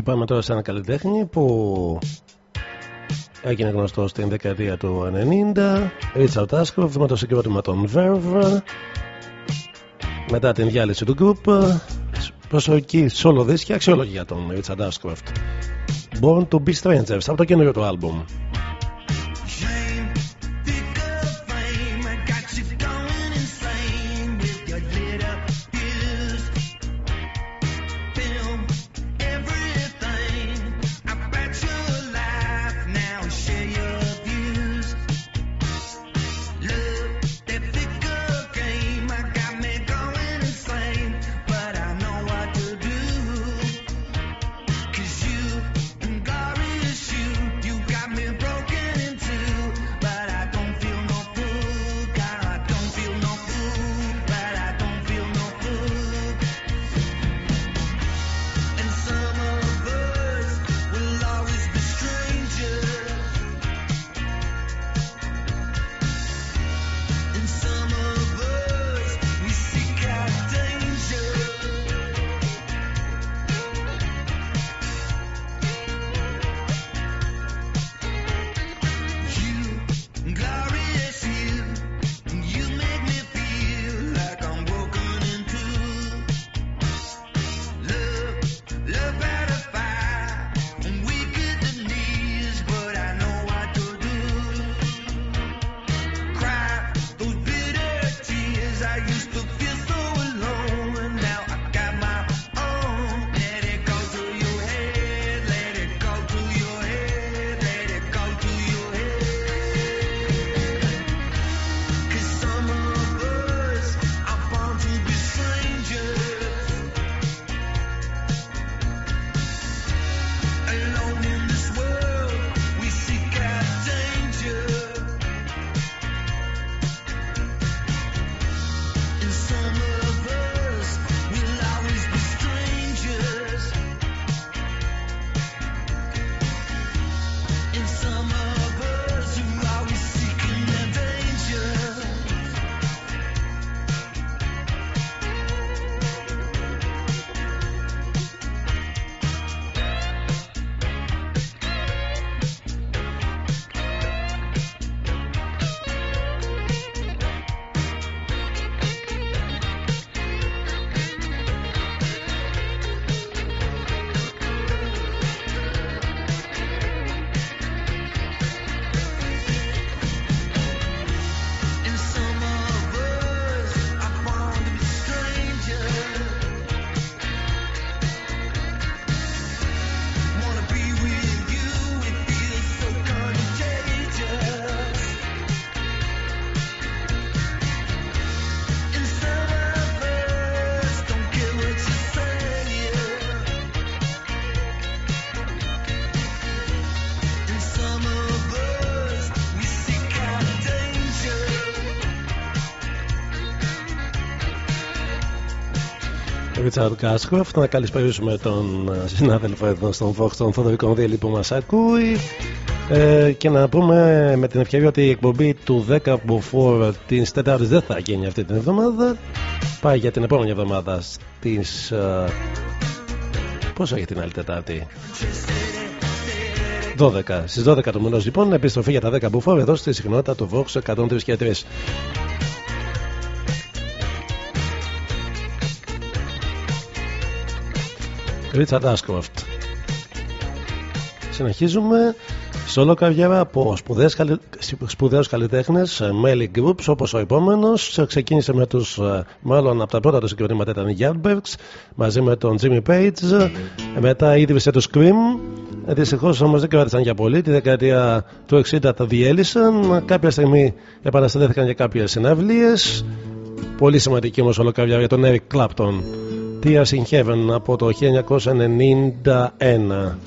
Και πάμε τώρα σε ένα καλλιτέχνη που έγινε γνωστό στην δεκαετία του 90 Richard Ashcroft με το συγκρότημα των Verve. Μετά την διάλυση του group προσωπική solo δίσκη αξιόλογη για τον Richard Ashcroft. Born to be Strangers από το καινούριο του άλμπουμ Ρίτσαρντ Κάσχοφτ. Να καλησπέρισουμε τον ε, συνάδελφο εδώ στον Fox, τον Θόδωρο Κονδύλη που μας ακούει. Ε, και να πούμε με την ευκαιρία ότι η εκπομπή του 10 Μποφόρ την Τετάρτης δεν θα γίνει αυτή την εβδομάδα. Πάει για την επόμενη εβδομάδα στις. Ε, πόσο για την άλλη Τετάρτη; 12. Στις 12 του μηνός λοιπόν επιστροφή για τα 10 Μποφόρ εδώ στη συχνότητα του Vox 103 και 3. Ρίτσαρντ Άσκροφτ. Συνεχίζουμε. Σόλο καριέρα από σπουδαίους καλλιτέχνες Μέλι Groups όπως ο επόμενος. Ξεκίνησε με τους μάλλον από τα πρώτα τους συγκροτήματα ήταν οι Yardbirds μαζί με τον Jimmy Page. Μετά ίδρυσε το Scream. Δυστυχώς όμως δεν κράτησαν για πολύ. Τη δεκαετία του 60 τα διέλυσαν. Κάποια στιγμή επαναστατήθηκαν για κάποιες συναυλίες. Πολύ σημαντική όμως ολοκαριά για τον Eric Clapton Tears in Heaven από το 1991.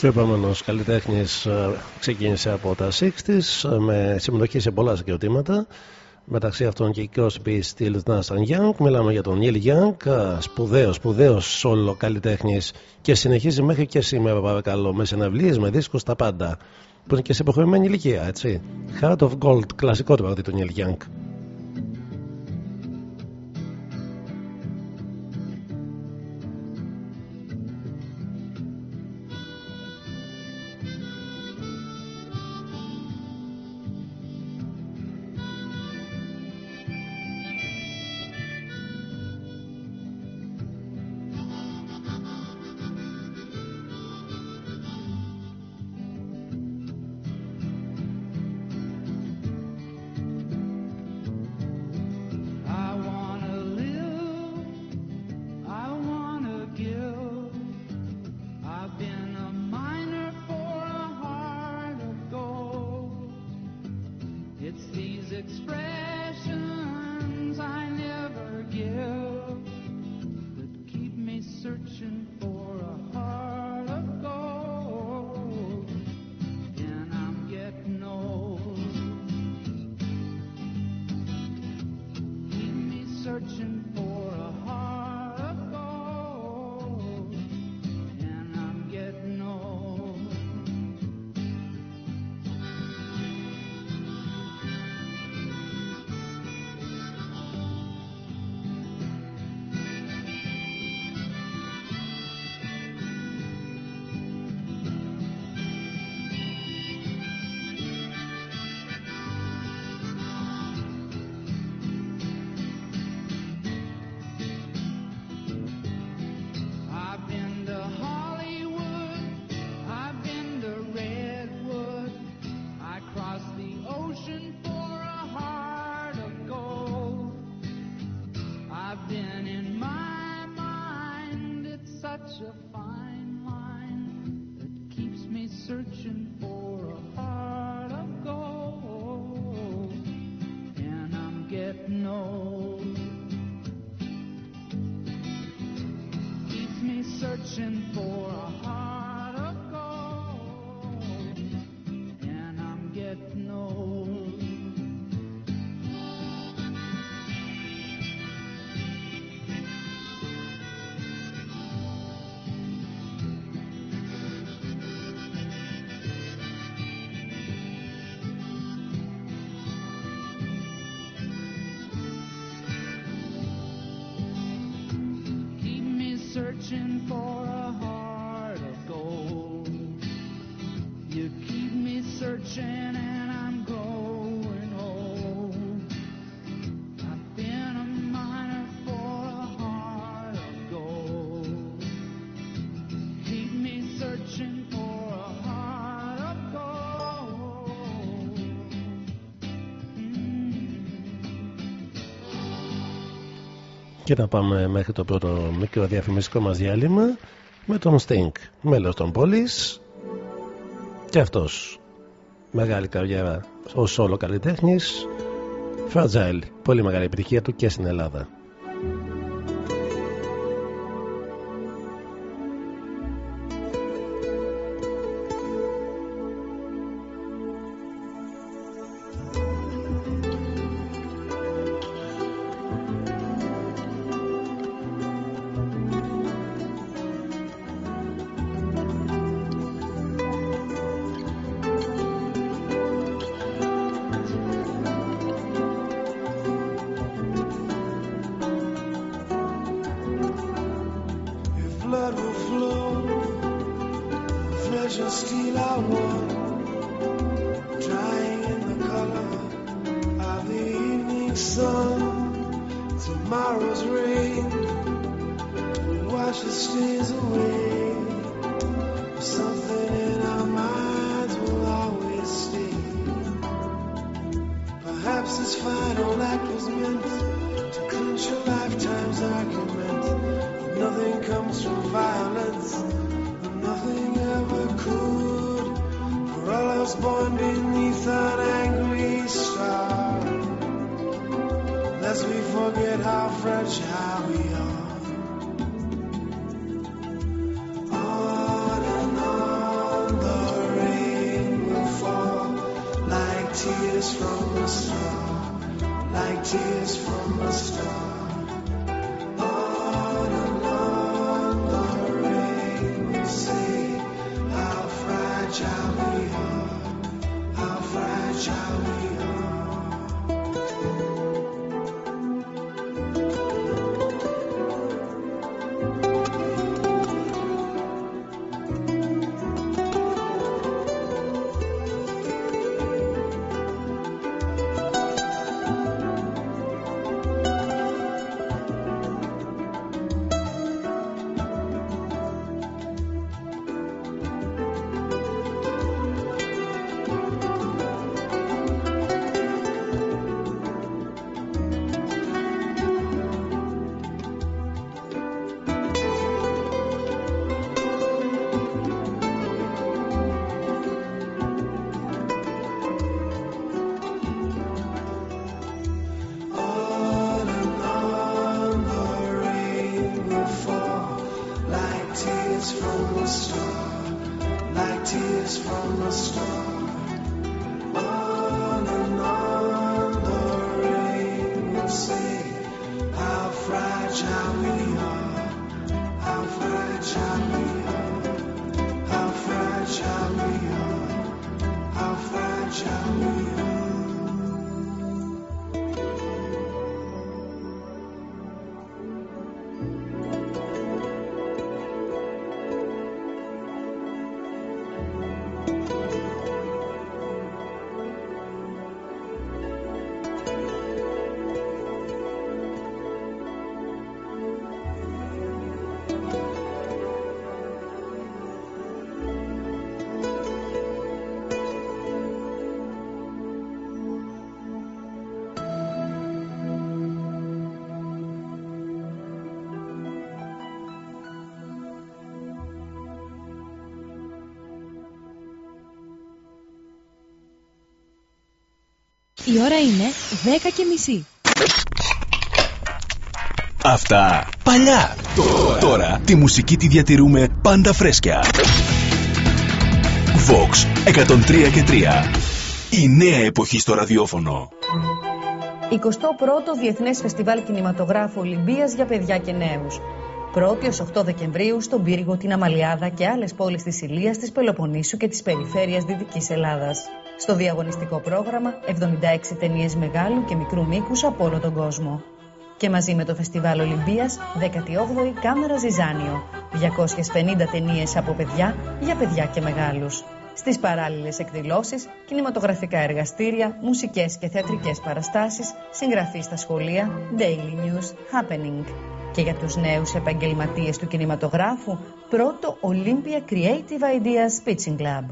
Και ο επόμενος καλλιτέχνης ε, ξεκίνησε από τα 60s ε, με συμμετοχή σε πολλά συγκροτήματα. Μεταξύ αυτών και η Crosby, Stills, Nash Young. Μιλάμε για τον Neil Young, ε, σπουδαίος, σπουδαίος σόλο καλλιτέχνης και συνεχίζει μέχρι και σήμερα, παρακαλώ, με συναυλίες, με δίσκους, τα πάντα. Που είναι και σε υποχωρημένη ηλικία, έτσι. Heart of Gold, κλασικό το του Neil Young. fortune for Και θα πάμε μέχρι το πρώτο μικρό διαφημιστικό μας διάλειμμα με τον Stink, μέλος των Πόλης και αυτός μεγάλη καριέρα ως όλο καλλιτέχνης Fragile, πολύ μεγάλη επιτυχία του και στην Ελλάδα. was born beneath an angry star. Lest we forget how fragile we are. tears from a star, like tears from a star. Η ώρα είναι 10 και μισή. Αυτά παλιά. Τώρα. Τώρα τη μουσική τη διατηρούμε πάντα φρέσκια. Vox 103 και 3. Η νέα εποχή στο ραδιόφωνο. 21ο Διεθνές Φεστιβάλ Κινηματογράφου Ολυμπίας για παιδιά και νέους. 1η ως 8 Δεκεμβρίου στον Πύργο, την Αμαλιάδα και άλλες πόλεις της Ηλίας, της Πελοποννήσου και της περιφέρειας Δυτικής Ελλάδας. Στο διαγωνιστικό πρόγραμμα 76 ταινίες μεγάλου και μικρού μήκους από όλο τον κόσμο. Και μαζί με το Φεστιβάλ Ολυμπίας 18η Κάμερα Ζιζάνιο. 250 ταινίες από παιδιά για παιδιά και μεγάλους. Στις παράλληλες εκδηλώσεις, κινηματογραφικά εργαστήρια, μουσικές και θεατρικές παραστάσεις, συγγραφή στα σχολεία, daily news, happening. Και για τους νέους επαγγελματίες του κινηματογράφου, πρώτο Olympia Creative Ideas Pitching Club.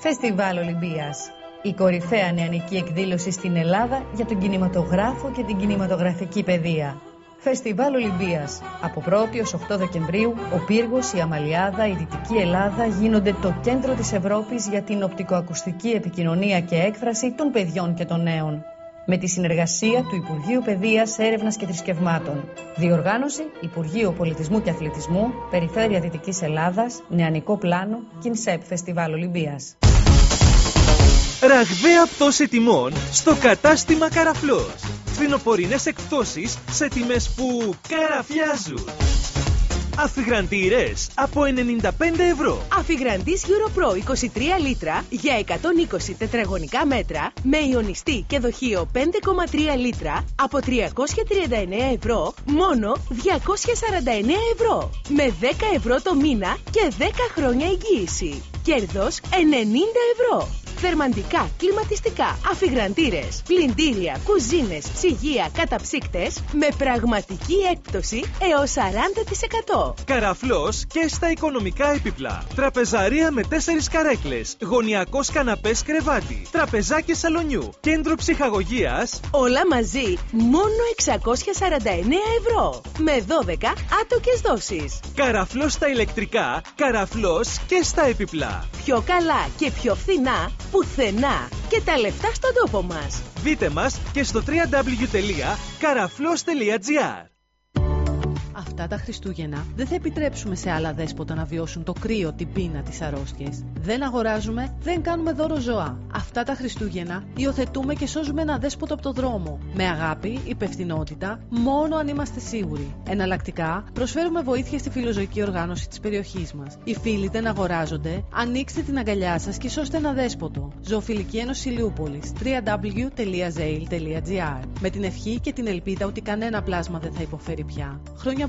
Φεστιβάλ Ολυμπίας. Η κορυφαία νεανική εκδήλωση στην Ελλάδα για τον κινηματογράφο και την κινηματογραφική παιδεία. Φεστιβάλ Ολυμπίας. Από 1η έως 8 Δεκεμβρίου, ο Πύργος, η Αμαλιάδα, η Δυτική Ελλάδα γίνονται το κέντρο της Ευρώπης για την οπτικοακουστική επικοινωνία και έκφραση των παιδιών και των νέων. Με τη συνεργασία του Υπουργείου Παιδείας, Έρευνας και Θρησκευμάτων. Διοργάνωση Υπουργείο Πολιτισμού και Αθλητισμού, Περιφέρεια Δυτικής Ελλάδας, Νεανικό Πλάνο, Κινσέπ Φεστιβάλ Ολυμπίας. Ραγδαία πτώση τιμών στο κατάστημα Καραφλός. Φθινοπορεινές εκπτώσεις σε τιμές που καραφιάζουν. Αφιγραντήρες από 95 ευρώ. Αφιγραντής Europro 23 λίτρα για 120 τετραγωνικά μέτρα με ιονιστή και δοχείο 5,3 λίτρα από 339 ευρώ μόνο 249 ευρώ. Με 10 ευρώ το μήνα και 10 χρόνια εγγύηση. Κέρδος 90 ευρώ. Θερμαντικά, κλιματιστικά, αφιγραντήρες, πλυντήρια, κουζίνες, ψυγεία, καταψύκτες με πραγματική έκπτωση έως 40%. Καραφλός και στα οικονομικά έπιπλα. Τραπεζαρία με 4 καρέκλες. Γωνιακός καναπές κρεβάτι. Τραπεζάκι σαλονιού. Κέντρο ψυχαγωγίας. Όλα μαζί μόνο 649 ευρώ. Με 12 άτοκες δόσεις. Καραφλός στα ηλεκτρικά. Καραφλός και στα έπιπλα. Πιο καλά και πιο φθηνά πουθενά. Και τα λεφτά στον τόπο μας. Δείτε μας και στο www.karaflos.gr Αυτά τα Χριστούγεννα δεν θα επιτρέψουμε σε άλλα δέσποτα να βιώσουν το κρύο, την πείνα, τις αρρώστιες. Δεν αγοράζουμε, δεν κάνουμε δώρο ζώα. Αυτά τα Χριστούγεννα υιοθετούμε και σώζουμε ένα δέσποτο από το δρόμο. Με αγάπη, υπευθυνότητα, μόνο αν είμαστε σίγουροι. Εναλλακτικά, προσφέρουμε βοήθεια στη φιλοζωική οργάνωση της περιοχής μας. Οι φίλοι δεν αγοράζονται, ανοίξτε την αγκαλιά σας και σώστε ένα δέσποτο. Ζωοφιλική Ένωση Ηλιούπολη www.zail.gr Με την ευχή και την ελπίδα ότι κανένα πλάσμα δεν θα υποφέρει πια. Χρόνια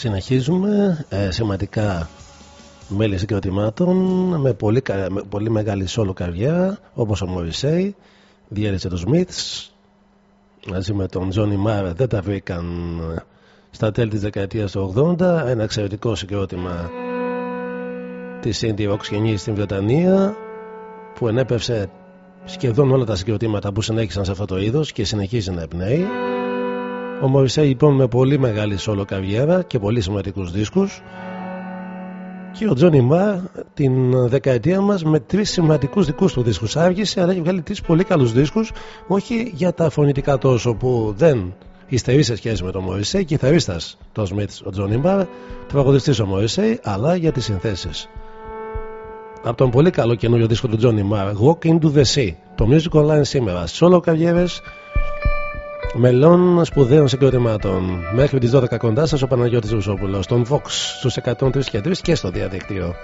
Συνεχίζουμε ε, σημαντικά μέλη συγκροτημάτων με πολύ, με πολύ μεγάλη σόλο καρδιά όπως ο Μωρισέη διέλυσε τους Smiths μαζί με τον Τζόνι Μάρα δεν τα βρήκαν στα τέλη της δεκαετίας του 80 ένα εξαιρετικό συγκρότημα της Indie Rock σκηνής στην Βρετανία που ενέπευσε σχεδόν όλα τα συγκροτήματα που συνέχισαν σε αυτό το είδος και συνεχίζει να εμπνέει ο Μωρισέη λοιπόν με πολύ μεγάλη σόλο καριέρα και πολύ σημαντικούς δίσκους και ο Τζόνι Μα την δεκαετία μας με τρεις σημαντικούς δικούς του δίσκου. Άργησε, αλλά έχει βγάλει τρεις πολύ καλούς δίσκους, όχι για τα φωνητικά τόσο που δεν υστερεί σε σχέση με τον Μωρισέη, κιθαρίστας το Σμιτ ο Τζόνι Μα, τραγουδιστής ο Μωρισέη, αλλά για τις συνθέσεις. Από τον πολύ καλό καινούριο δίσκο του Τζόνι Μα, Walk into the Sea, το Music Online σήμερα. Σόλο καριέρες μελών σπουδαίων συγκροτημάτων. Μέχρι τις 12 κοντά σας ο Παναγιώτης Ρουσόπουλος, τον Vox στους 103 και 3 και στο διαδίκτυο.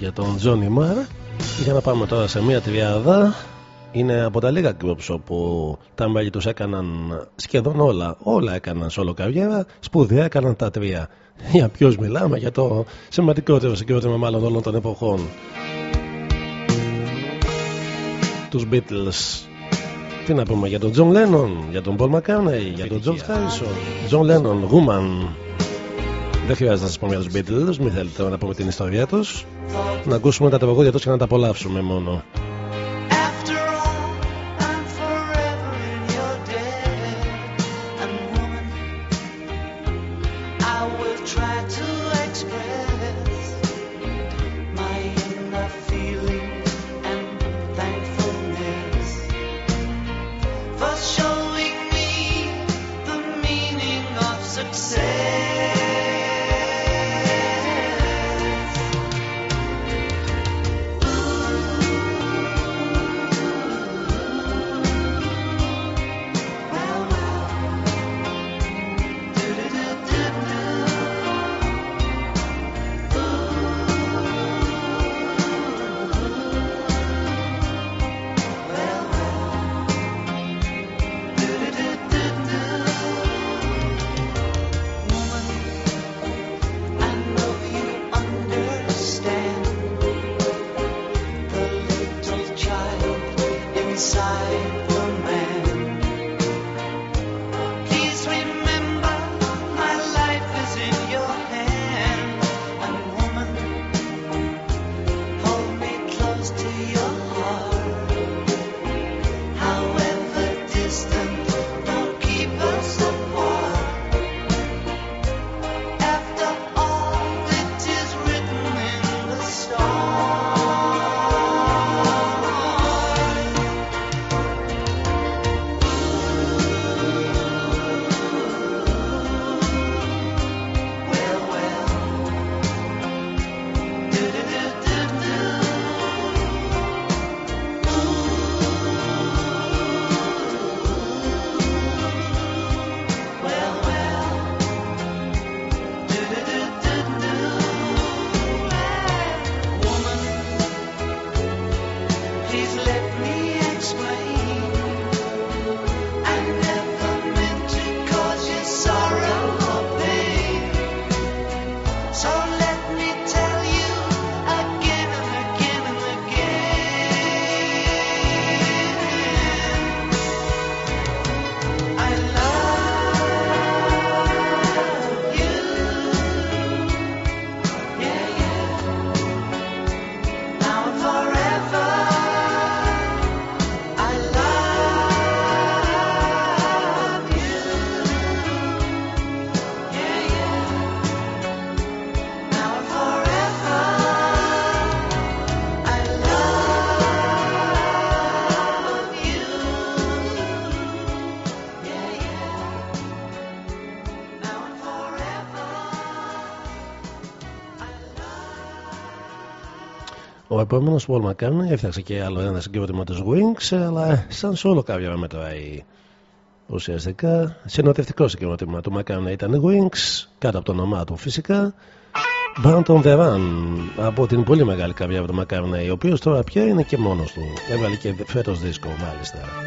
Για τον Τζόνι Μάρ. Για να πάμε τώρα σε μια τριάδα. Είναι από τα λίγα groups όπου τα μέλη τους έκαναν σχεδόν όλα. Όλα έκαναν solo καριέρα. Σπουδαία έκαναν τα τρία. Για ποιος μιλάμε, για το σημαντικότερο συγκρότημα μάλλον όλων των εποχών. Τους Beatles. Τι να πούμε για τον John Lennon, για τον Paul McCartney, για τον George Harrison. John Lennon, Woman. Δεν χρειάζεται να σας πούμε για τους Beatles, μην θέλετε να πούμε την ιστορία τους. Να ακούσουμε τα τραγούδια τους και να τα απολαύσουμε μόνο. Επόμενος Paul McCartney έφτιαξε και άλλο ένα συγκρότημα τους Wings, αλλά σαν solo κάποια μετράει. Ουσιαστικά συνοδευτικό συγκρότημα του McCartney ήταν οι Wings, κάτω από το όνομά του φυσικά. Band on the Run από την πολύ μεγάλη καρδιά του McCartney, ο οποίος τώρα πια είναι και μόνος του. Έβαλε και φέτος δίσκο μάλιστα.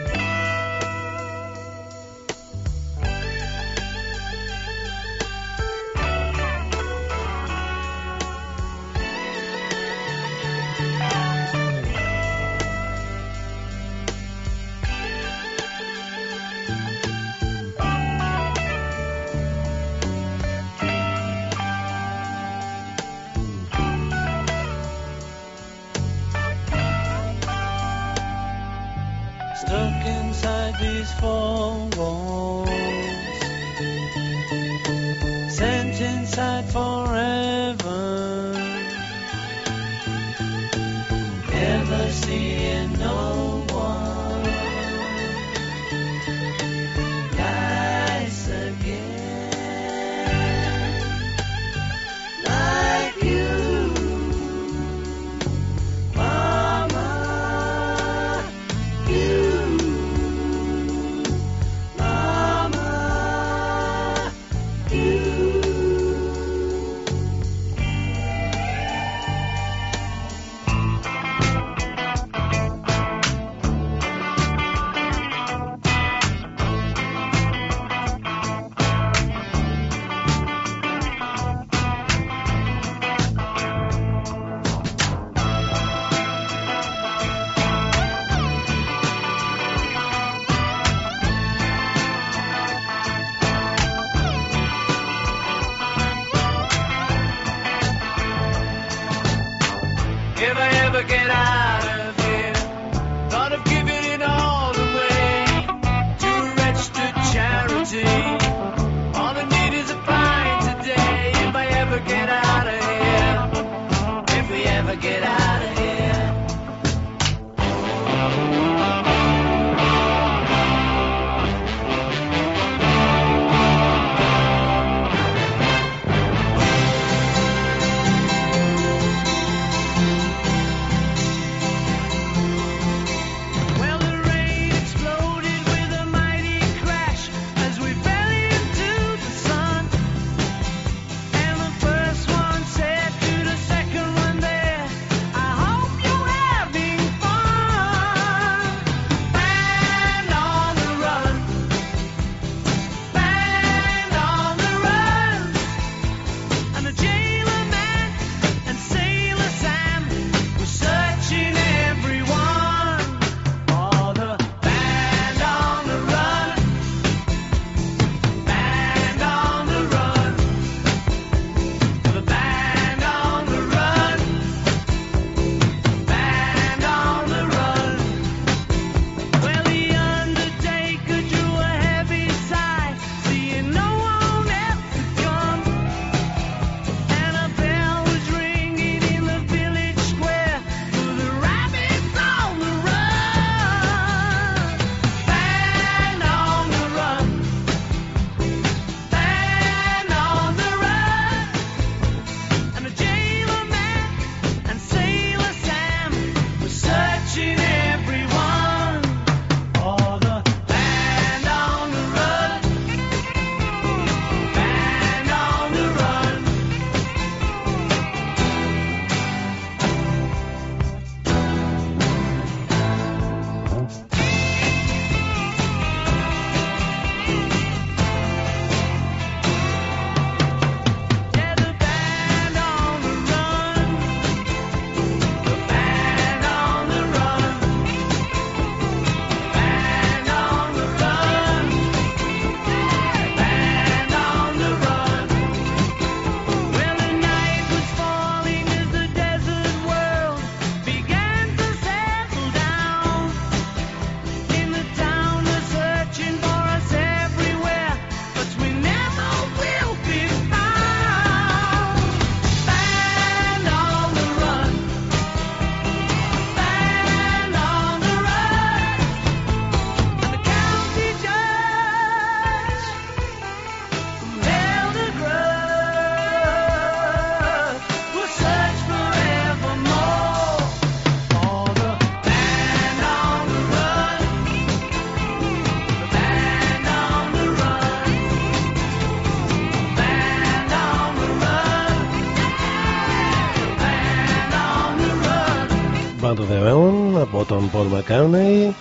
Paul McCartney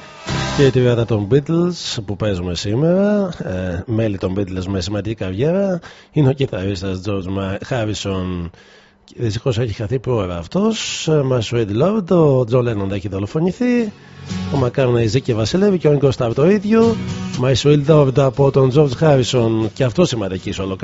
και η τριάδα των Beatles που παίζουμε σήμερα ε, μέλη των Beatles με σημαντική καριέρα είναι ο κιθαρίστας George Harrison Δυστυχώς έχει χαθεί πρόωρα αυτός. My Sweet Lord, ο Τζο Λένον έχει δολοφονηθεί. Ο Μακάρνα ζει και βασιλεύει και ο Νίκος Σταρ το ίδιο. My Sweet Lord από τον George Harrison και αυτό σημαντική όλο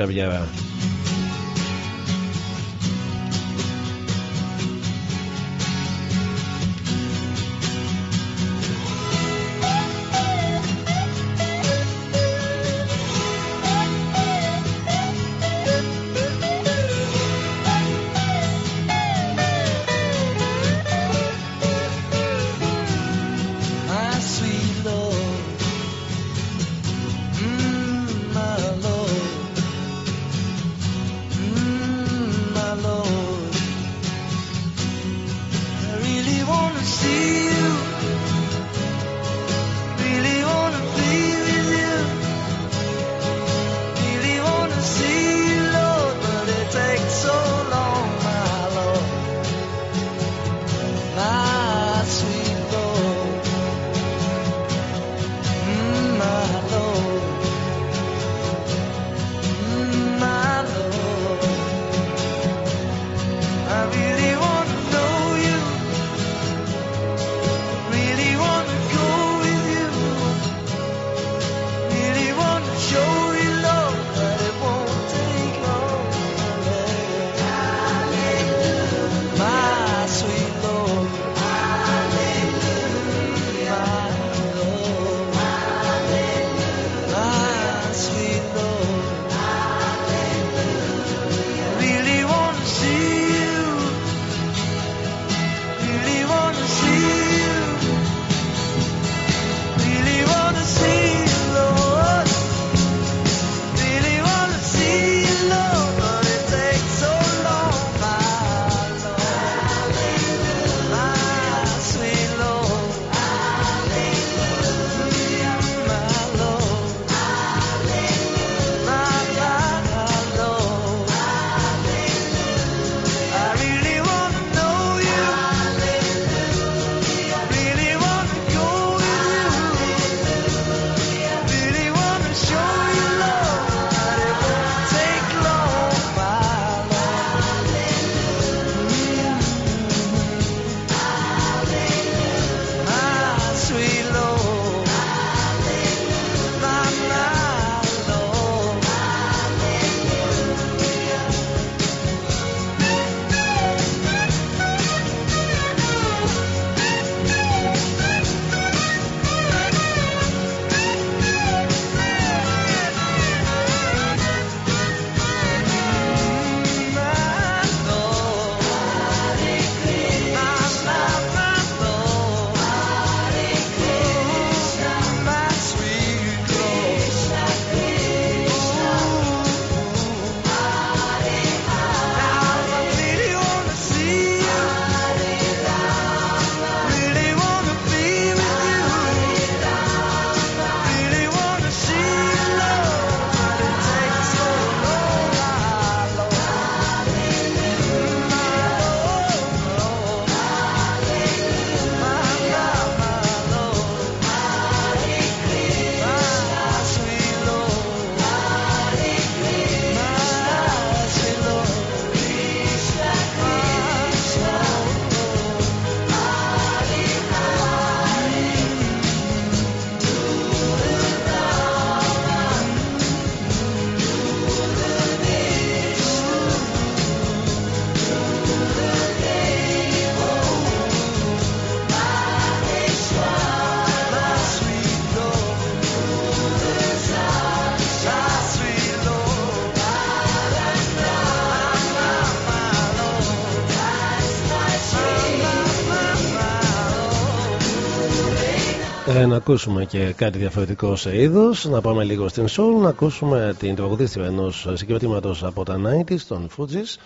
ακούσουμε και κάτι διαφορετικό σε είδος. Να πάμε λίγο στην Soul, να ακούσουμε την τραγουδίστρια ενός συγκροτήματος από τα 90s, των Fugees,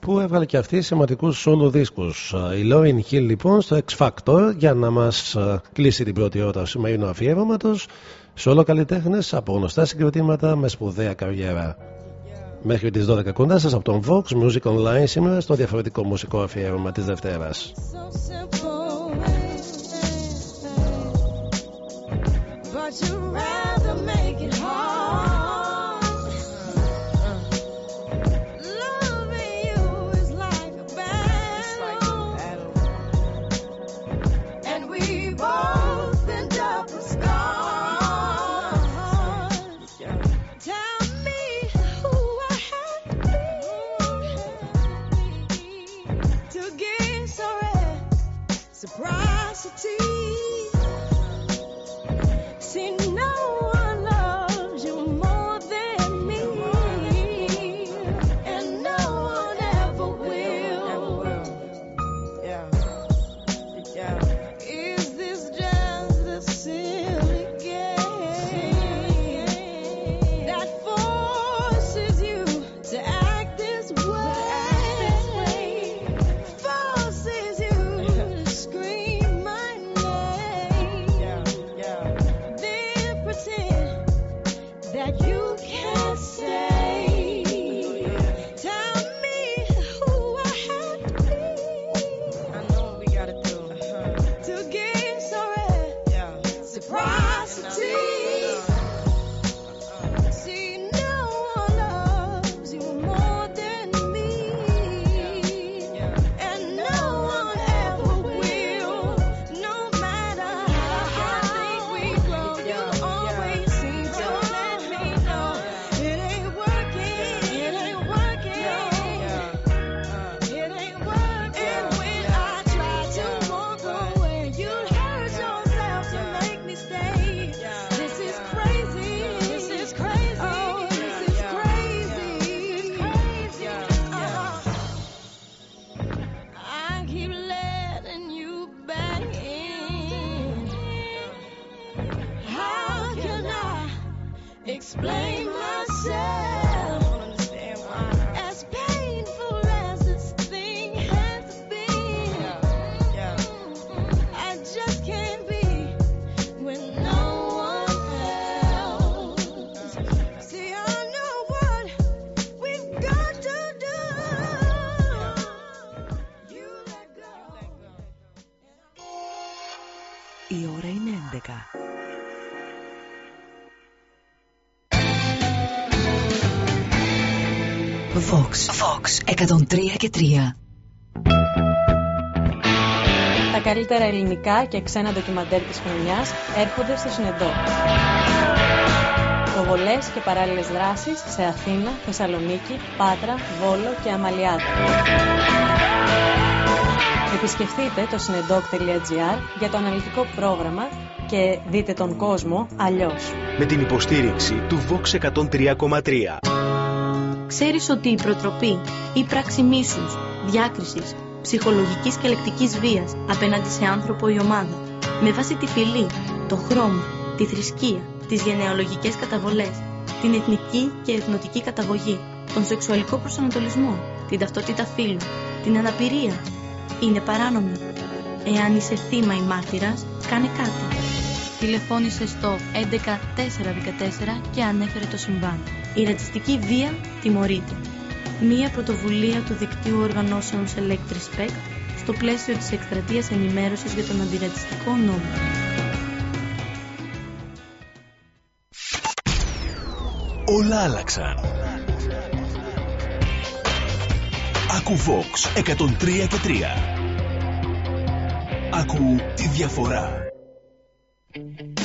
που έβγαλε και αυτή σημαντικούς solo δίσκους. Η Lauren Hill λοιπόν στο X Factor για να μας κλείσει την πρώτη ώρα του σημερινού αφιέρωματος. Solo καλλιτέχνες από γνωστά συγκροτήματα με σπουδαία καριέρα. Μέχρι τις 12 κοντά σας από τον Vox Music Online σήμερα στο διαφορετικό μουσικό αφιέρωμα της Δευτέρας. Make it 103 και 3. Τα καλύτερα ελληνικά και ξένα ντοκιμαντέρ της χρονιάς έρχονται στο Συνεντό. Προβολές και παράλληλες δράσεις σε Αθήνα, Θεσσαλονίκη, Πάτρα, Βόλο και Αμαλιάδα. Επισκεφτείτε το συνεντόκ.gr για το αναλυτικό πρόγραμμα και δείτε τον κόσμο αλλιώς. Με την υποστήριξη του Vox 103,3. Ξέρεις ότι η προτροπή ή πράξη μίσους, διάκρισης, ψυχολογικής και λεκτικής βίας απέναντι σε άνθρωπο ή ομάδα, με βάση τη φυλή, το χρώμα, τη θρησκεία, τις γενεαλογικές καταβολές, την εθνική και εθνοτική καταγωγή, τον σεξουαλικό προσανατολισμό, την ταυτότητα φύλου, την αναπηρία, είναι παράνομη. Εάν είσαι θύμα ή μάρτυρας, κάνε κάτι. Τηλεφώνησε στο 11414 και ανέφερε το συμβάν. Η ρατσιστική βία τιμωρείται. Μία πρωτοβουλία του δικτύου οργανώσεων Select Respect στο πλαίσιο της εκστρατείας ενημέρωσης για τον αντιρατσιστικό νόμο. Όλα άλλαξαν. Άκου Vox 103 και 3. Άκου τη διαφορά. Mm-hmm.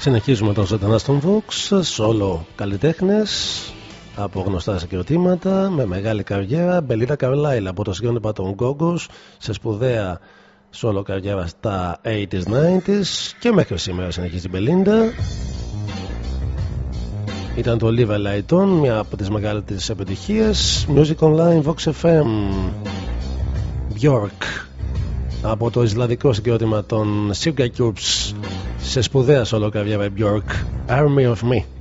Συνεχίζουμε τον ζωντανά στον Vox, solo καλλιτέχνες από γνωστά συγκροτήματα με μεγάλη καριέρα. Μπελίντα Carlisle από το συγκρότημα των Go-Go's σε σπουδαία solo καριέρα στα 80s, 90s και μέχρι σήμερα συνεχίζει η Μπελίντα. Ήταν το Leave a Light On, μια από τις μεγαλύτερες επιτυχίες. Music Online, Vox FM, Björk από το Ισλανδικό συγκρότημα των Sugar Cubes σε σπουδαία solo καριέρα Björk, Army of Me.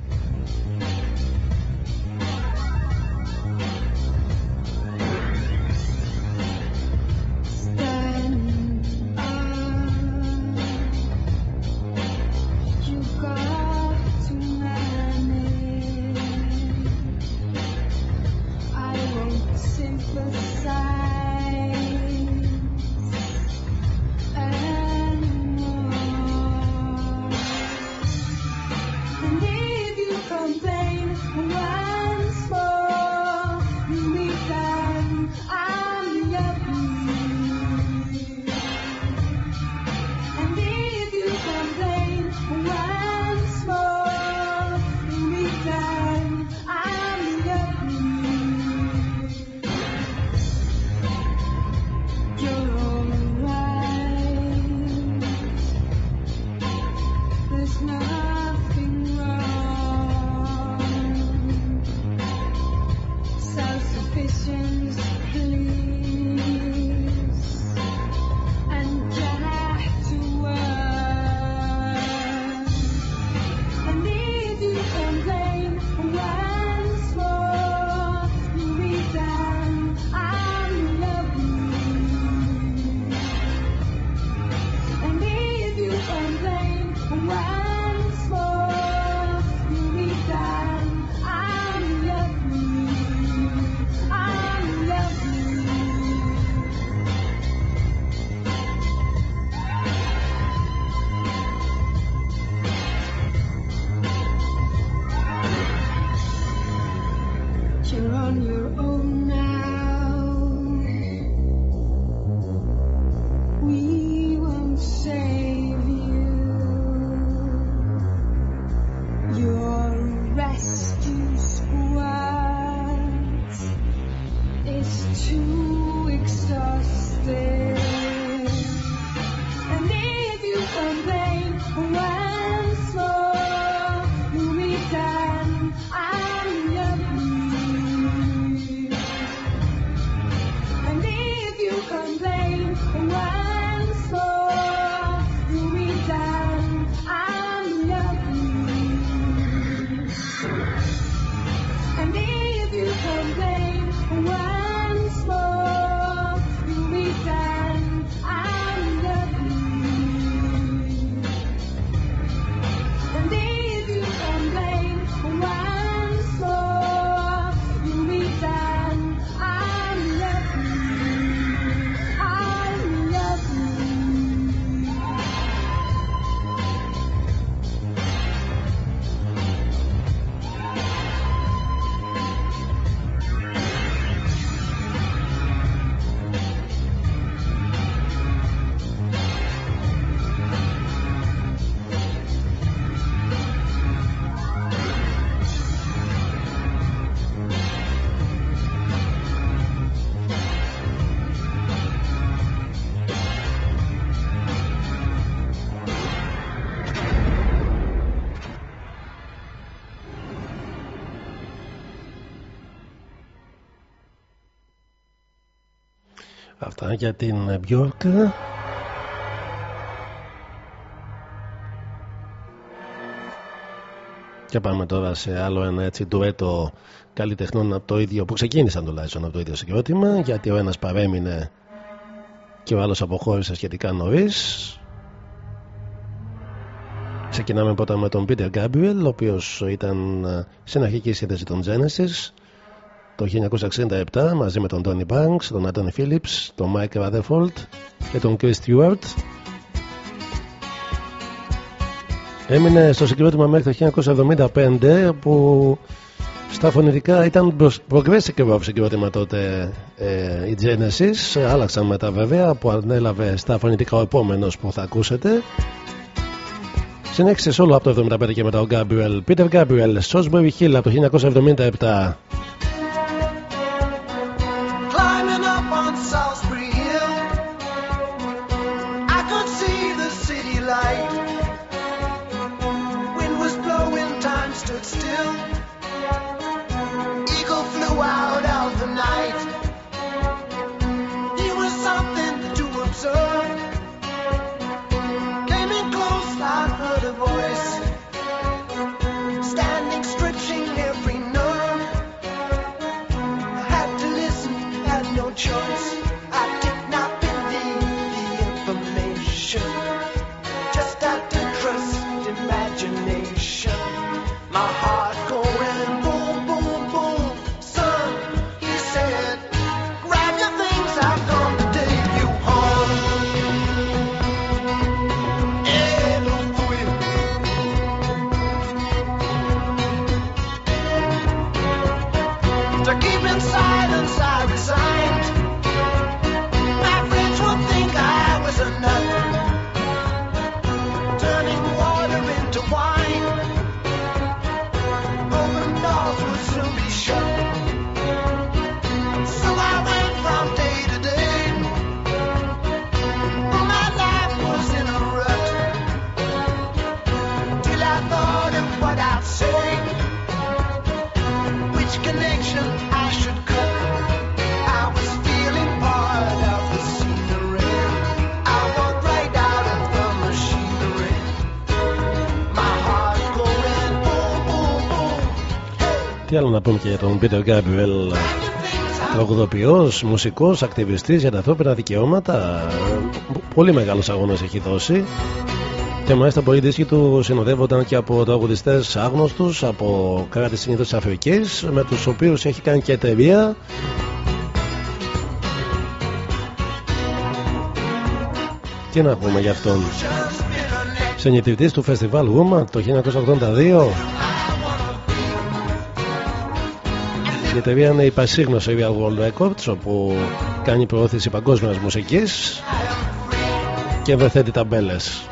Για την Björk. Και πάμε τώρα σε άλλο ένα έτσι ντουέτο καλλιτεχνών από το ίδιο που ξεκίνησαν τουλάχιστον από το ίδιο συγκρότημα γιατί ο ένας παρέμεινε και ο άλλος αποχώρησε σχετικά νωρίς Ξεκινάμε πρώτα με τον Peter Gabriel ο οποίος ήταν ε, στην αρχική σύνδεση των Genesis το 1967 μαζί με τον Tony Banks, τον Anthony Phillips, τον Mike Rutherford και τον Chris Stewart Έμεινε στο συγκρότημα μέχρι το 1975 που στα φωνητικά ήταν προς- progressive rock συγκρότημα τότε ε, η Genesis. Άλλαξαν μετά βέβαια που ανέλαβε στα φωνητικά ο επόμενος που θα ακούσετε. Συνέχισε σolo από το 75 και μετά ο Gabriel. Peter Gabriel, Salisbury Hill από το 1977. Τι άλλο να πούμε και για τον Peter Gabriel, τραγουδοποιός, μουσικός, ακτιβιστής για τα ανθρώπινα δικαιώματα. Πολύ μεγάλος αγώνας έχει δώσει. Και μάλιστα πολλοί δίσκοι του συνοδεύονταν και από τραγουδιστές άγνωστους από κράτης συνήθως της Αφρικής, με τους οποίους έχει κάνει και εταιρεία. Τι να πούμε για αυτόν. Συνηθιτής του Festival Woman το 1982. Η εταιρεία είναι η πασίγνωση Real World Records όπου κάνει προώθηση παγκόσμιας μουσικής και βρεθέτει ταμπέλες.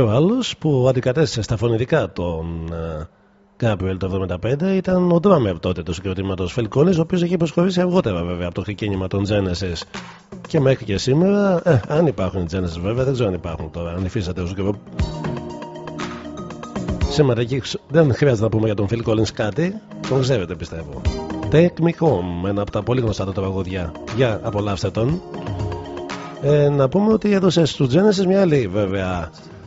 Και ο άλλος που αντικατέστησε στα φωνητικά τον Γκάμπριελ το 1975 ήταν ο drummer τότε του συγκροτήματος Φελκόνη, ο οποίος είχε προσχωρήσει αργότερα βέβαια από το ξεκίνημα των Genesis. Και μέχρι και σήμερα, ε, αν υπάρχουν οι Genesis βέβαια, δεν ξέρω αν υπάρχουν τώρα, αν υφίσταται ω group. Σήμερα εκεί δεν χρειάζεται να πούμε για τον Phil Collins κάτι, τον ξέρετε πιστεύω. Take Me Home, ένα από τα πολύ γνωστά του τραγουδιά. Για απολαύστε τον. Ε, να πούμε ότι έδωσε στους Genesis μια άλλη βέβαια ε,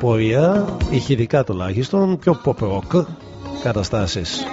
πορεία, ηχητικά τουλάχιστον, πιο pop rock καταστάσεις.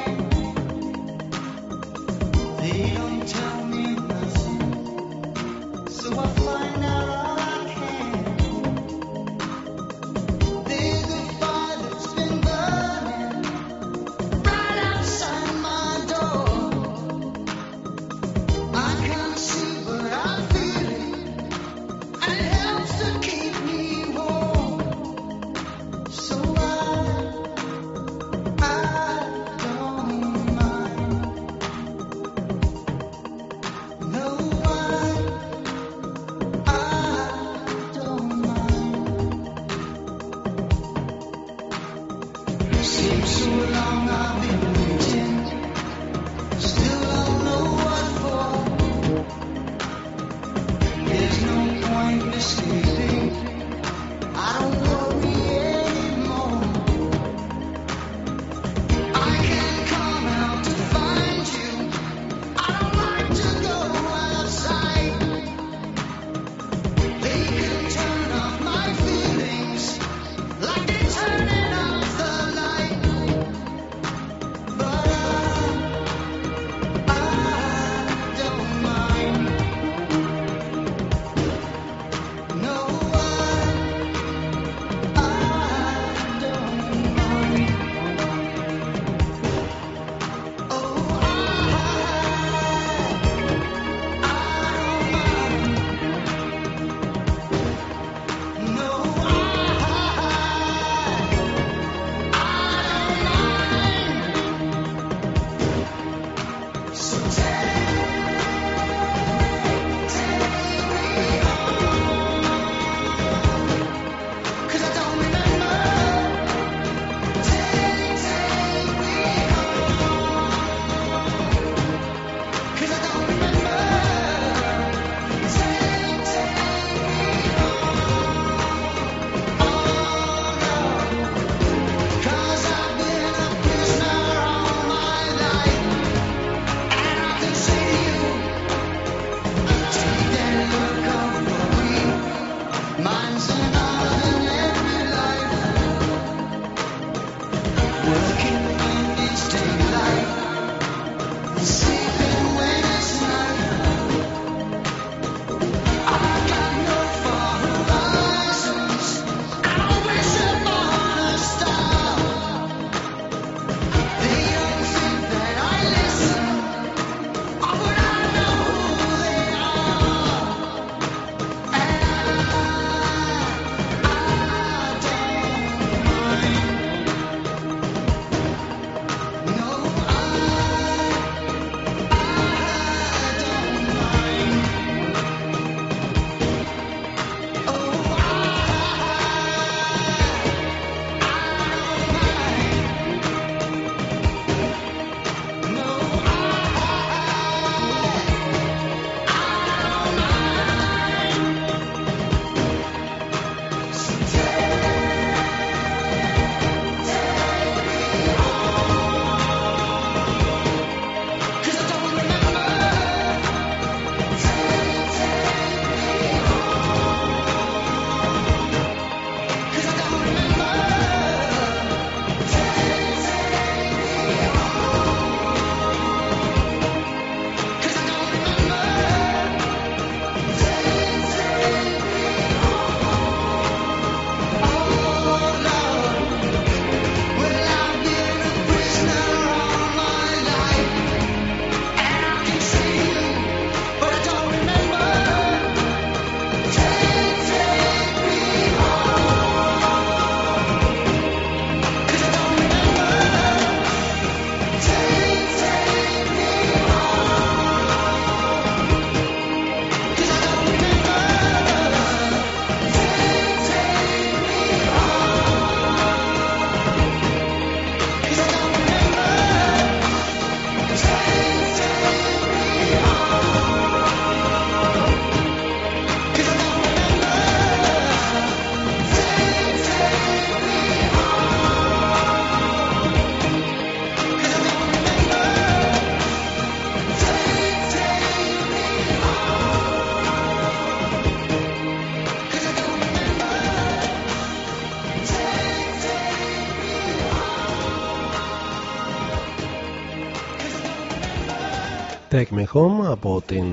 Me από την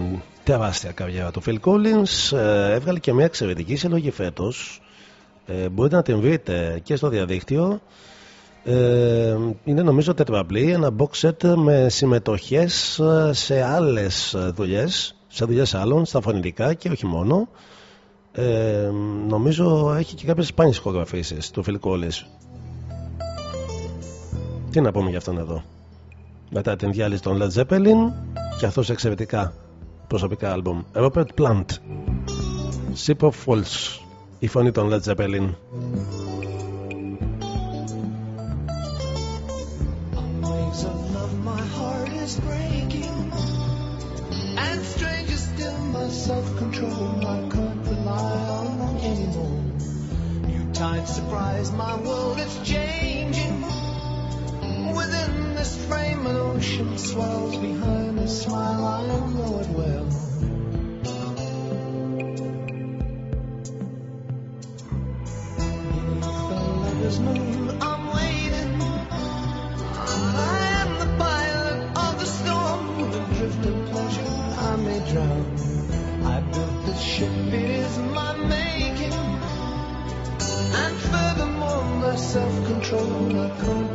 τεράστια καριέρα του Phil Collins ε, έβγαλε και μια εξαιρετική συλλογή φέτος. Ε, μπορείτε να την βρείτε και στο διαδίκτυο. Ε, είναι νομίζω τετραπλή ένα box set με συμμετοχές σε άλλες δουλειές σε δουλειές άλλων, στα φωνητικά και όχι μόνο. Νομίζω έχει και κάποιες σπάνιες χορογραφήσεις του Phil Collins. Τι να πούμε για αυτόν εδώ. Μετά την διάλυση των Led και αυτός σε εξαιρετικά προσωπικά άλμπουμ. Robert Plant, Ship of Fools, η φωνή των Led Zeppelin. Within this frame, an ocean swells behind a smile. I know it well. Beneath the lover's moon, I'm waiting. I am the pilot of the storm, the drift of pleasure I may drown. I built this ship, it is my making. And furthermore, my self-control I can't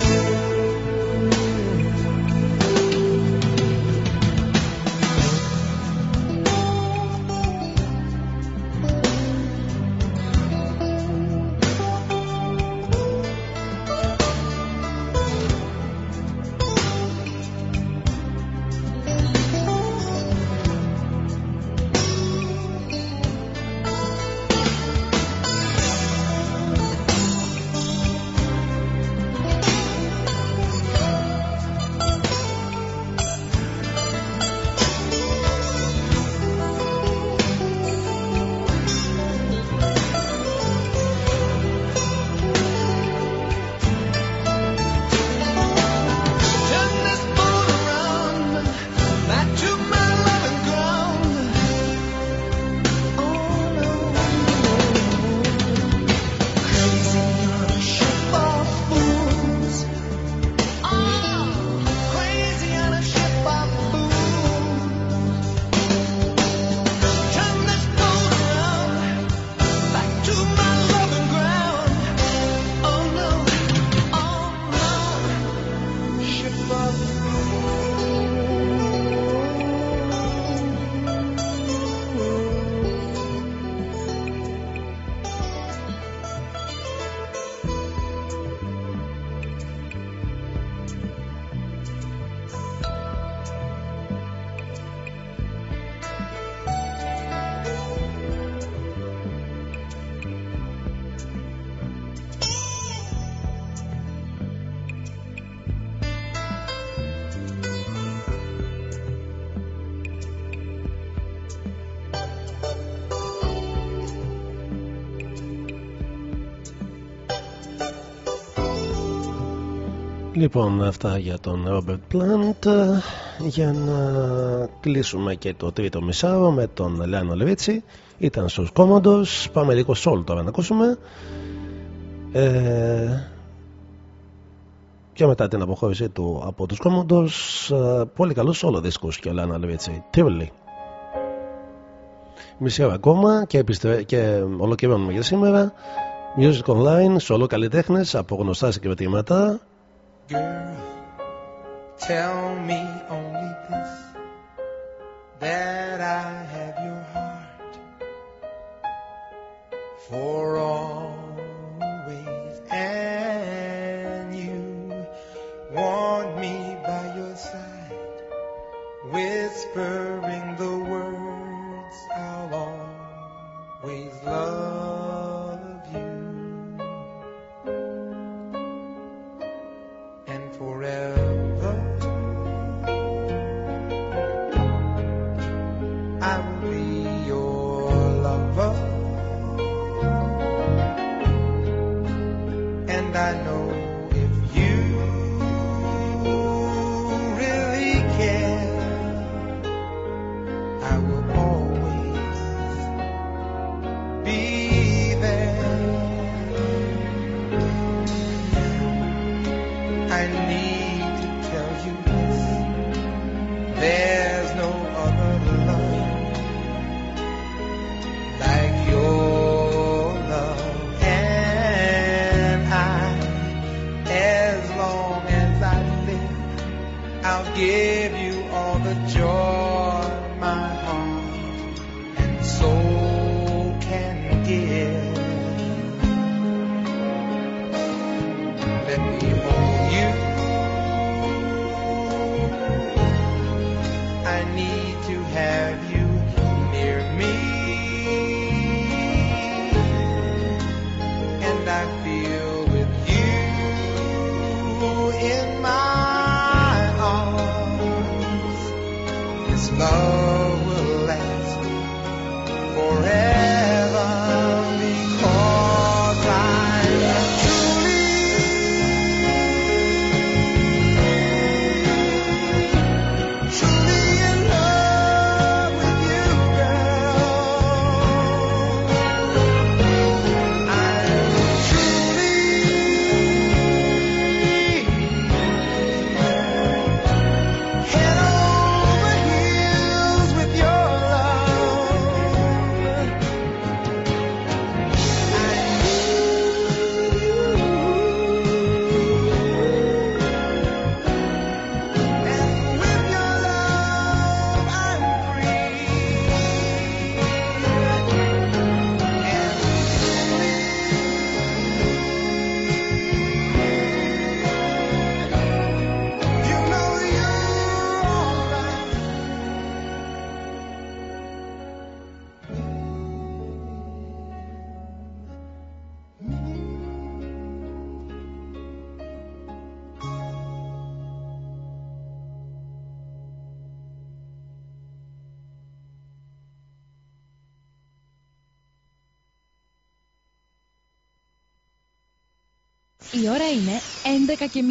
Thank you. Λοιπόν, αυτά για τον Robert Plant. Για να κλείσουμε και το τρίτο μισάρο με τον Λιάνο Λεβίτσι. Ήταν στους Commodores. Πάμε λίγο soul τώρα να ακούσουμε. Ε, και μετά την αποχώρησή του από τους Commodores, ε, πολύ καλός solo δίσκος και ο Λιάνο Λεβίτσι. Tivoli. Μισή ώρα ακόμα και, επιστρέ... και ολοκληρώνουμε για σήμερα. Music Online, solo καλλιτέχνες από γνωστά συγκριτήματα. Girl, tell me only this that I have your heart for always, and you want me by your side, whispering the words I'll always love.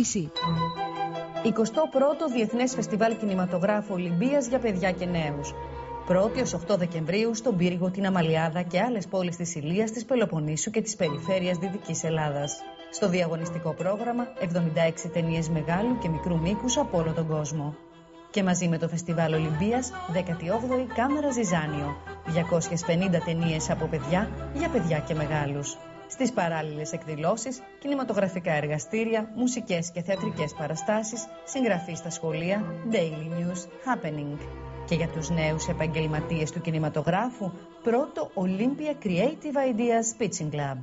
11 και μισή. 21ο Διεθνές Φεστιβάλ Κινηματογράφου Ολυμπίας για παιδιά και νέους. 1η ως 8 Δεκεμβρίου στον Πύργο, την Αμαλιάδα και άλλες πόλεις της Ηλίας, της Πελοποννήσου και της περιφέρειας Δυτικής Ελλάδας. Στο διαγωνιστικό πρόγραμμα 76 ταινίες μεγάλου και μικρού μήκους από όλο τον κόσμο. Και μαζί με το Φεστιβάλ Ολυμπίας, 18η Κάμερα Ζιζάνιο. 250 ταινίες από παιδιά για παιδιά και μεγάλους. Στις παράλληλες εκδηλώσεις, κινηματογραφικά εργαστήρια, μουσικές και θεατρικές παραστάσεις, συγγραφή στα σχολεία, daily news, happening. Και για τους νέους επαγγελματίες του κινηματογράφου, πρώτο Olympia Creative Ideas Pitching Club.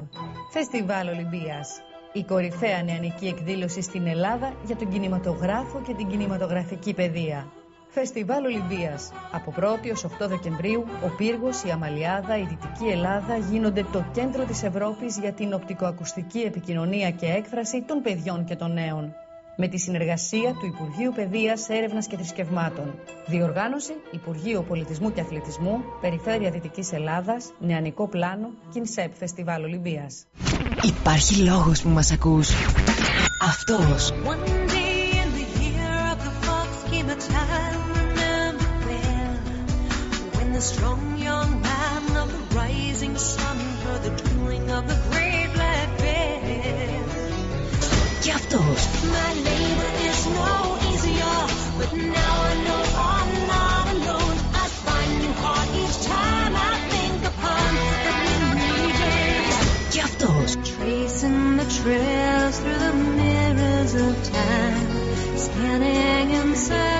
Φεστιβάλ Ολυμπίας. Η κορυφαία νεανική εκδήλωση στην Ελλάδα για τον κινηματογράφο και την κινηματογραφική παιδεία. Φεστιβάλ Ολυμπίας. Από 1η ως 8 Δεκεμβρίου, ο Πύργος, η Αμαλιάδα, η Δυτική Ελλάδα γίνονται το κέντρο της Ευρώπης για την οπτικοακουστική επικοινωνία και έκφραση των παιδιών και των νέων. Με τη συνεργασία του Υπουργείου Παιδείας, Έρευνας και Θρησκευμάτων. Διοργάνωση Υπουργείο Πολιτισμού και Αθλητισμού, Περιφέρεια Δυτικής Ελλάδας, Νεανικό Πλάνο, Κινσέπ Φεστιβάλ Ολυμπίας. Υπάρχει λόγος που μας ακούς. Αυτός. One day in the year of the fox came a time, remember well, the strong young man of the rising sun, for the twinkling of the great black bear. My labor is no easier, but now I know I'm not alone. I find new heart each time I think upon the memories. Gyaptos! Tracing the trails through the mirrors of time, scanning and searching.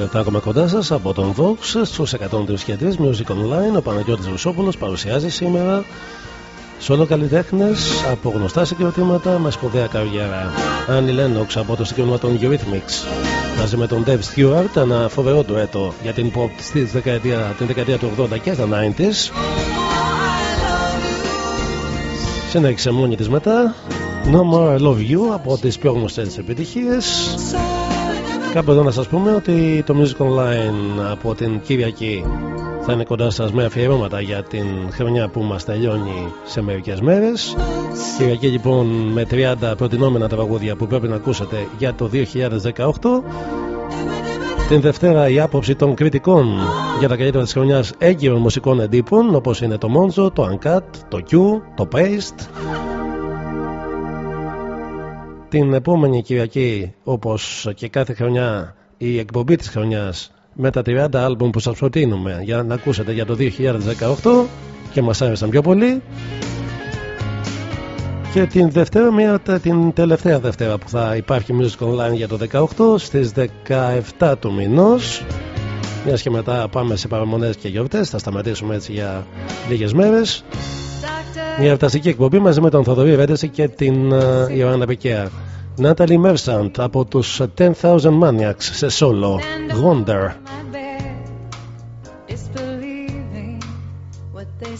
Λεπτά ακόμα κοντά σας από τον Vox στους 103 και 3 Music Online. Ο Παναγιώτης Ρουσόπουλος παρουσιάζει σήμερα σόλο καλλιτέχνε από γνωστά συγκροτήματα με σπουδαία καριέρα. Άννη Lennox από το συγκρότημα των Eurythmics μαζί με τον Dave Stewart, ένα φοβερό ντουέτο για την pop στη δεκαετία, την δεκαετία του 80 και τα 90s. Συνέχισε μόνη της μετά No More I Love You από τις πιο γνωστές επιτυχίες Κάπου εδώ να σας πούμε ότι το Music Online από την Κυριακή θα είναι κοντά σας με αφιερώματα για την χρονιά που μας τελειώνει σε μερικές μέρες. Κυριακή λοιπόν με 30 προτινόμενα τραγούδια που πρέπει να ακούσετε για το 2018. Την Δευτέρα η άποψη των κριτικών για τα καλύτερα της χρονιάς έγκυρων μουσικών εντύπων όπως είναι το Monzo, το Uncut, το Q, το Paste. Την επόμενη Κυριακή όπως και κάθε χρονιά η εκπομπή της χρονιάς με τα 30 άλμπουμ που σας προτείνουμε για να ακούσετε για το 2018 και μας άρεσαν πιο πολύ. Και την Δευτέρα, μια, την τελευταία Δευτέρα που θα υπάρχει Music Online για το 18 στις 17 του μηνός. Μιας και μετά πάμε σε παραμονές και γιορτές. Θα σταματήσουμε έτσι για λίγες μέρες μια εορταστική εκπομπή μαζί με τον Θοδωρή Ρέντεση και την uh, Ιωάννα Πικέα Natalie Merchant από τους 10,000 Maniacs σε solo. Wonder. Disbelieving what they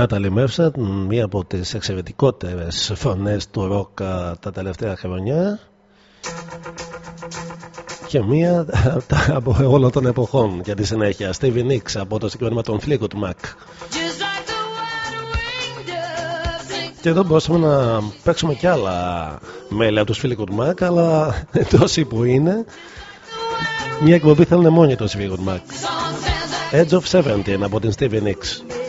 Νάταλι Μέρσετ, μία από τις εξαιρετικότερες φωνές του ροκ α, τα τελευταία χρόνια και μία τα- από όλων των εποχών για τη συνέχεια. Stevie Nicks από το συγκρότημα των Fleetwood Mac. Και εδώ μπορούσαμε να παίξουμε κι άλλα μέλη από τους Fleetwood Mac, αλλά τόσοι που είναι, μια εκπομπή θέλουν μόνοι τους Fleetwood Mac. Edge of 17 από την Stevie Nicks.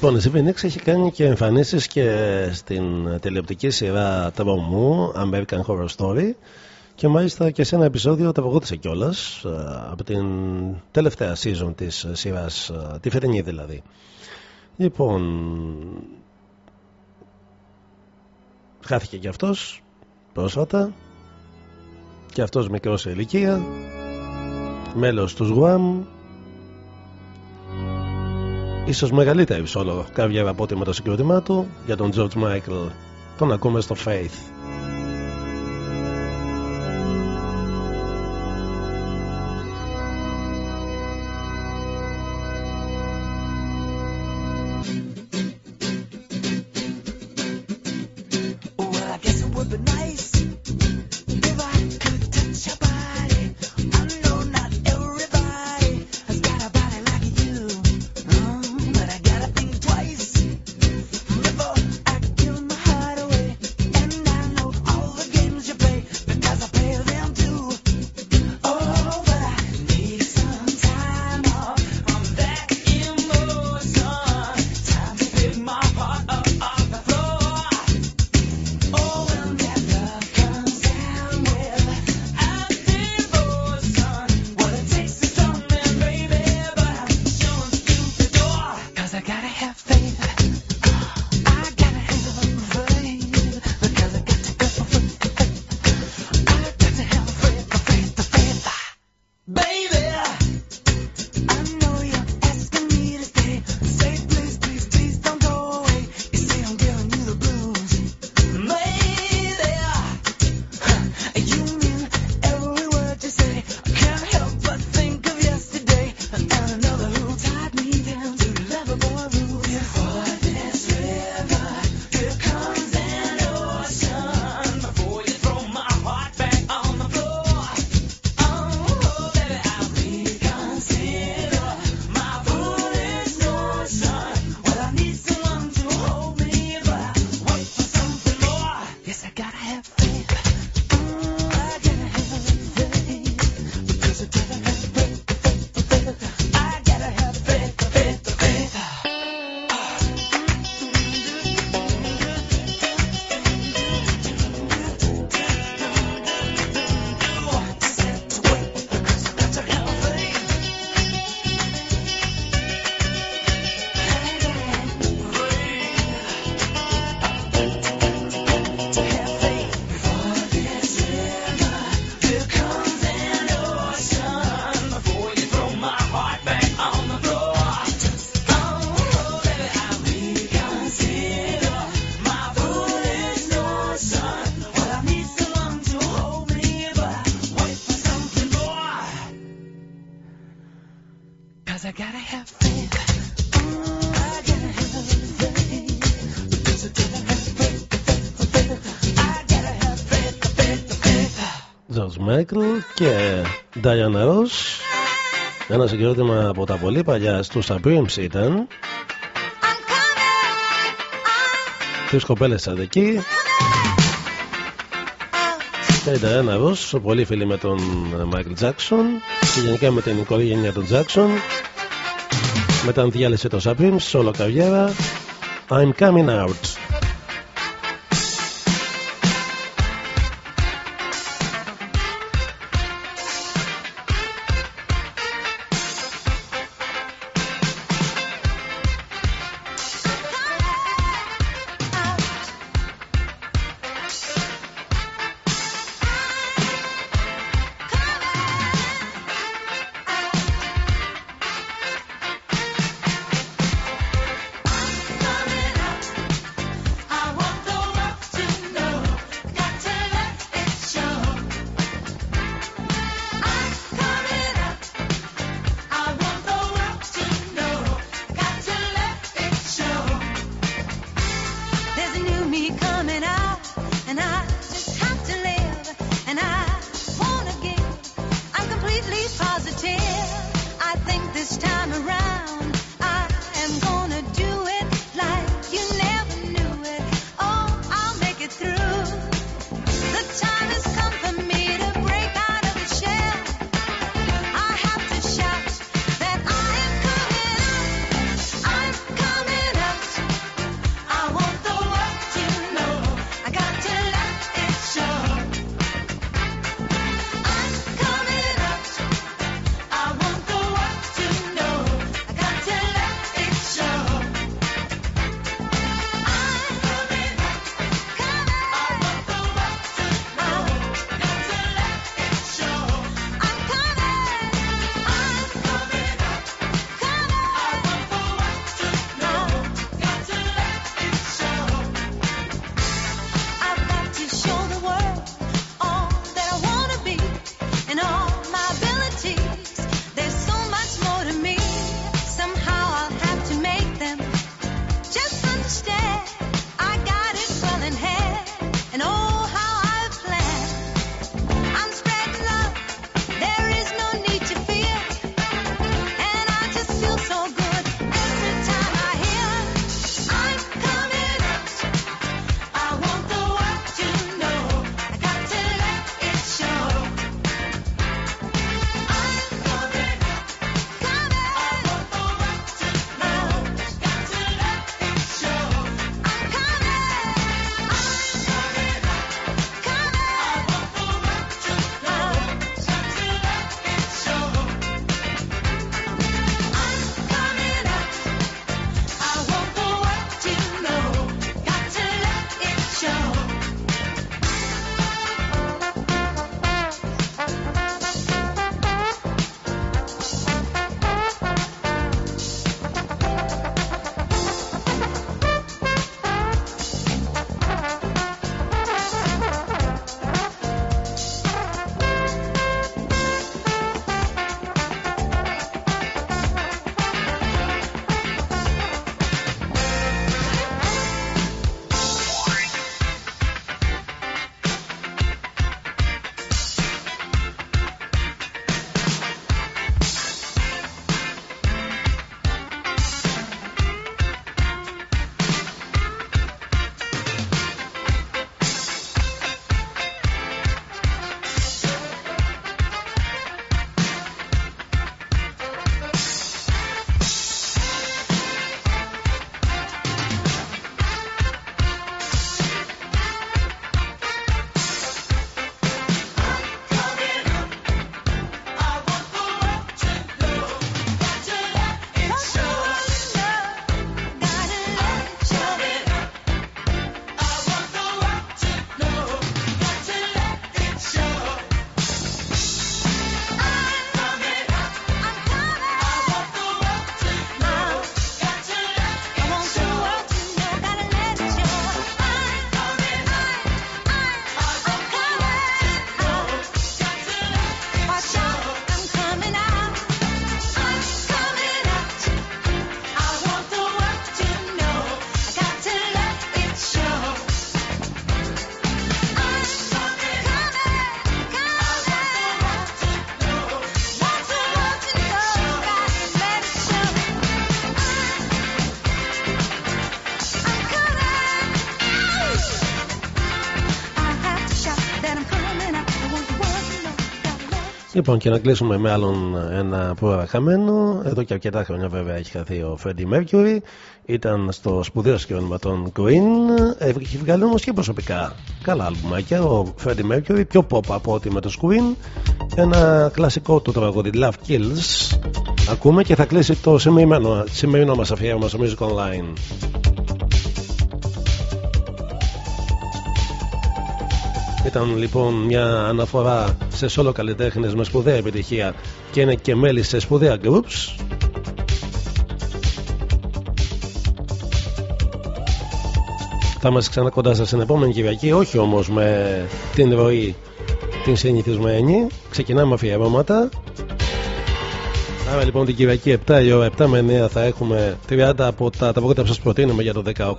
Λοιπόν, η Σιβενίξ έχει κάνει και εμφανίσεις και στην τηλεοπτική σειρά τρομού American Horror Story. Και μάλιστα και σε ένα επεισόδιο τα κιόλας ε, από την τελευταία season της σειράς, ε, τη φετινή δηλαδή. Λοιπόν, χάθηκε κι αυτός πρόσφατα. Και αυτός μικρός σε ηλικία. Μέλος του ΣΓΟΑΜ Ίσως μεγαλύτερη σόλο καριέρα από ό,τι με το συγκρότημά του για τον George Michael. Τον ακούμε στο Faith. Michael και Diana Ross. Ένα συγκρότημα από τα πολύ παλιά στους Supremes ήταν. Τρεις κοπέλες ήταν εκεί. Και η Diana Ross, πολύ φίλη με τον Michael Jackson και γενικά με την οικογένεια των Jackson. Μετά διάλυσε το Supremes, όλο καβιέρα. I'm coming out. Λοιπόν, και να κλείσουμε με άλλον ένα πρόωρα χαμένο. Εδώ και αρκετά χρόνια βέβαια έχει χαθεί ο Freddie Mercury. Ήταν στο σπουδαίο συγκρότημα των Queen. Έχει βγάλει όμως και προσωπικά καλά άλμπουμάκια. Ο Freddie Mercury πιο pop από ό,τι με το Queen. Ένα κλασικό του τραγούδι Love Kills. Ακούμε και θα κλείσει το σημερινό, σημερινό μας αφιέρωμα στο Music Online. Ήταν λοιπόν μια αναφορά σε solo καλλιτέχνες με σπουδαία επιτυχία και είναι και μέλη σε σπουδαία groups. Θα είμαστε ξανά κοντά σας την επόμενη Κυριακή, όχι όμως με την ροή την συνηθισμένη. Ξεκινάμε αφιερώματα. Άρα λοιπόν την Κυριακή 7 η ώρα 7 με 9 θα έχουμε 30 από τα τραγούδια που σας προτείνουμε για το 18.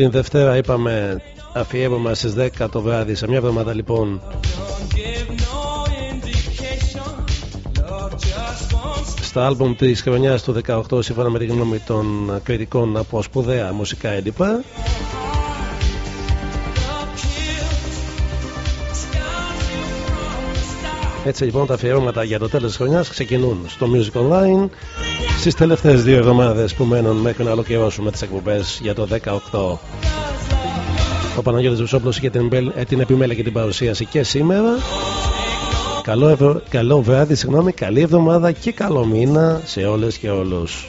Την Δευτέρα είπαμε αφιέρωμα στις 10 το βράδυ. Σε μια εβδομάδα λοιπόν στα άλμπουμ της χρονιάς του 18 σύμφωνα με τη γνώμη των κριτικών από σπουδαία μουσικά έντυπα. Έτσι λοιπόν τα αφιερώματα για το τέλος της χρονιάς ξεκινούν στο Music Online στις τελευταίες δύο εβδομάδες που μένουν μέχρι να ολοκληρώσουμε τις εκπομπές για το 18. Ο Παναγιώτης Βουσόπουλος είχε την, εμπέλ- ε, την επιμέλεια και την παρουσίαση και σήμερα. Καλό, ευρω... καλό βράδυ, συγγνώμη, καλή εβδομάδα και καλό μήνα σε όλες και όλους.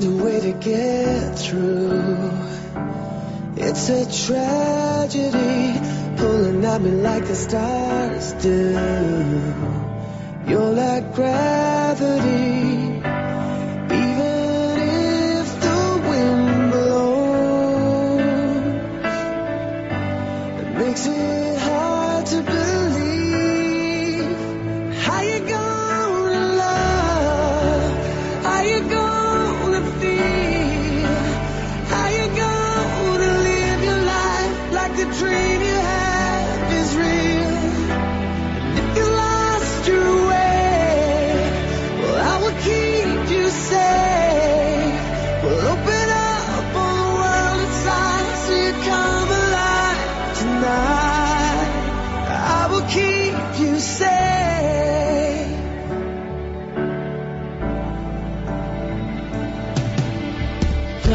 find a way to get through. It's a tragedy pulling at me like the stars do. You're like gravity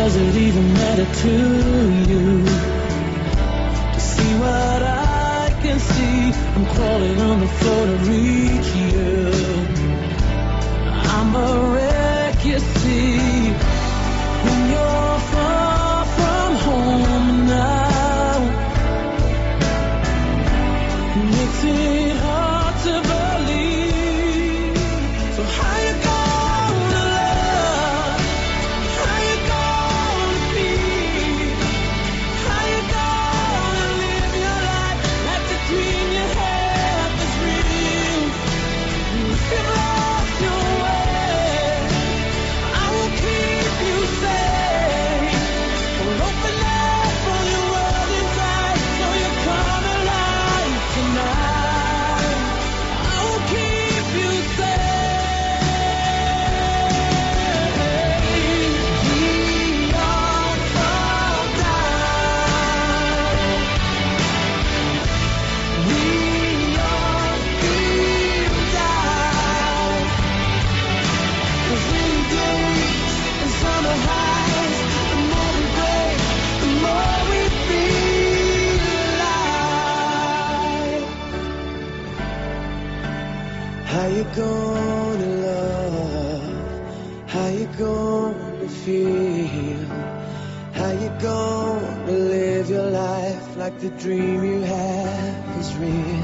does it even matter to you? To see what I can see, I'm crawling on the floor to reach you. I'm a wreck, you see. the dream you have is real.